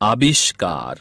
आविष्कार।